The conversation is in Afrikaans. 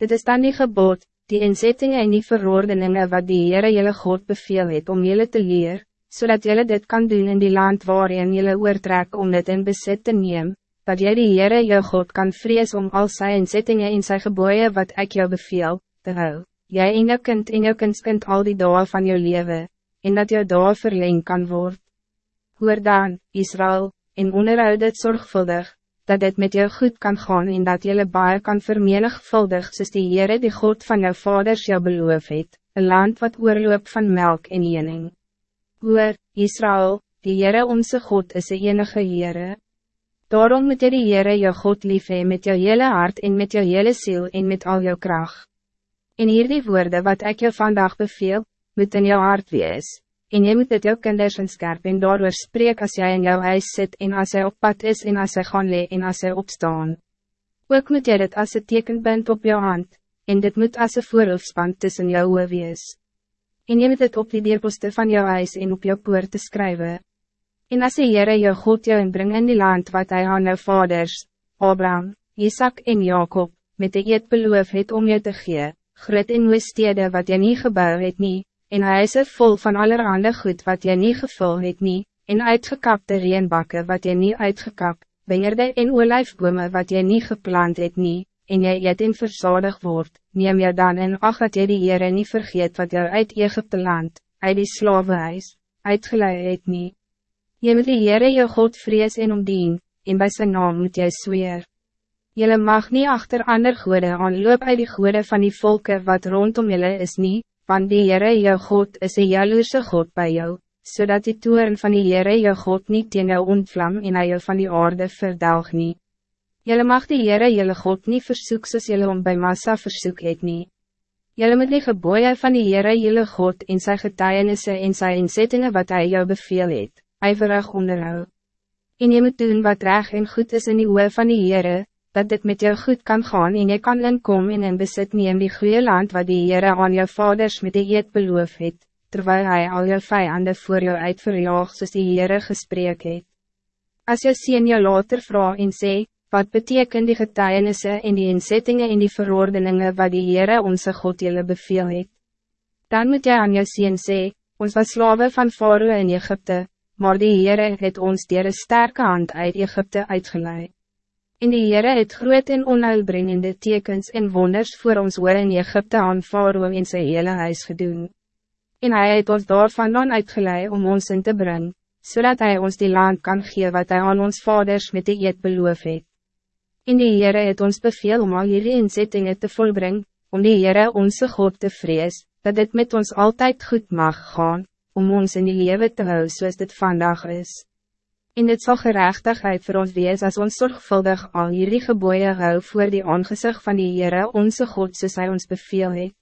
Dit is dan die gebod, die inzettingen en die verordeningen wat die Heere jylle God beveel het om jullie te leer, zodat jullie dit kan doen in die land waarin jullie oortrek om dit in besit te neem, dat jy die Heere jou God kan vrees om al sy inzettingen en sy geboeien wat ik jou beveel, te hou, jy en jou kind en jou kindskind al die dagen van jou leven, en dat jou dagen verleng kan worden. Hoor dan, Israël, en onderhoud dit zorgvuldig, dat dit met jou goed kan gaan en dat jylle baie kan vermenigvuldig soos die Heere die God van jou vaders jou beloof het, een land wat oorloop van melk en jening. Hoor, Israël, die Heere onze God is de enige Heere. Daarom moet jy die Heere jou God lief hee met jou hele hart en met jou hele ziel en met al jou kracht. En hier die woorden wat ik jou vandaag beveel, moet in jou hart wees en jy moet dit jou kinders in skerp en daarover spreek as jy in jou huis sit en as hy op pad is en as hy gaan lee en as hy opstaan. Ook moet jy dit as een teken bent op jou hand, en dit moet as een voorhoofsband tussen jou oor wees. En jy moet dit op die deurposte van jou huis en op jou poort skrywe. En as die Heere jou God jou inbring in die land wat hij aan jou vaders, Abraham, Isaac en Jacob, met de eed beloof het om jou te gee, groot en moe stede wat jy nie gebouw het nie, en hy is vol van allerhande goed wat jy niet gevul het nie, en uitgekapte reenbakke wat jy niet uitgekap, wingerde en olijfbome wat jy niet geplant het nie, en jy het in verzadig word, neem jy dan in ach dat jy die Heere nie vergeet wat jou uit Egypte land, uit die slavenhuis, uitgeleid het nie. Jy moet die Heere jou God vrees en omdien, en bij zijn naam moet jy zweer. Jylle mag niet achter ander goede aanloop uit die goede van die volken wat rondom jylle is niet, want die Heere jou God is een jaloerse God bij jou, zodat die toeren van die Heere jou God niet teen jou ontvlam en hy jou van die aarde verdelg nie. Jylle mag die Heere jylle God niet versoek soos jylle om by massa versoek het nie. Jylle moet die geboeie van die Heere jylle God en sy getuienisse en sy inzettingen wat hij jou beveel het, ijverig onderhou. En jy moet doen wat reg en goed is in die oor van die Heere, dat dit met jou goed kan gaan en je kan inkom en in besit neem die goede land wat die Heere aan jou vaders met die eed beloof het, terwijl hij al jou vijanden voor jou uitverjaag soos die Heere gesprek het. As jou sien jou later vraag en sê, wat betekent die getuienisse en die inzettingen en die verordeningen wat die Heere onze God jullie beveel het? Dan moet jy aan jou sien sê, ons was slaven van Faroe in Egypte, maar die Heere het ons dier een sterke hand uit Egypte uitgeleid. En die Heere het groot en onheilbrengende tekens en wonders voor ons oor in Egypte aan Faroe en sy hele huis gedoen. En hij het ons daarvan dan uitgeleid om ons in te brengen, zodat hij ons die land kan gee wat hij aan ons vaders met die eed beloof het. En die Heere het ons beveel om al hierdie inzettingen te volbrengen, om die Heere onze God te vrees, dat dit met ons altijd goed mag gaan, om ons in die leven te hou soos dit vandaag is. En dit zal gerechtigheid voor ons wees als ons zorgvuldig al hierdie geboeien hou voor die aangezicht van die Heere onze God soos hy ons beveel het.